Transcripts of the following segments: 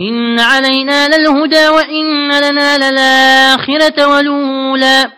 إن علينا للهدى وإن لنا للآخرة ولولا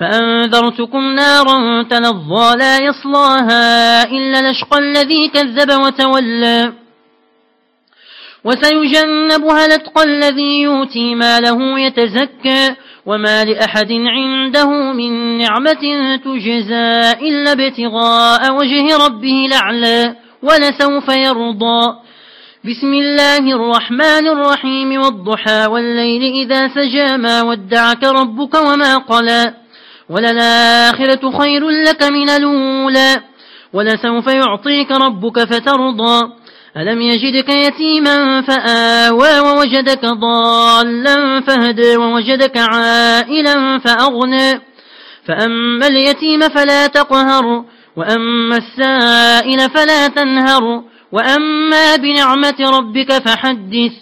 فأنذرتكم نارا تنظى لا يصلاها إلا لشقى الذي كذب وتولى وسيجنبها لتقى الذي يؤتي ماله يتزكى وما لأحد عنده من نعمة تجزى إلا ابتغاء وجه ربه لعلى ولسوف يرضى بسم الله الرحمن الرحيم والضحى والليل إذا سجى ما ودعك ربك وما قلى وللآخرة خير لك من الأولى ولسوف يعطيك ربك فترضى ألم يجدك يتيما فآوى ووجدك ضالا فهدى ووجدك عائلا فأغنى فأما اليتيم فلا تقهر وأما السائل فلا تنهر وأما بنعمة ربك فحدث.